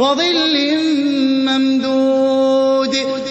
وَظِلٍّ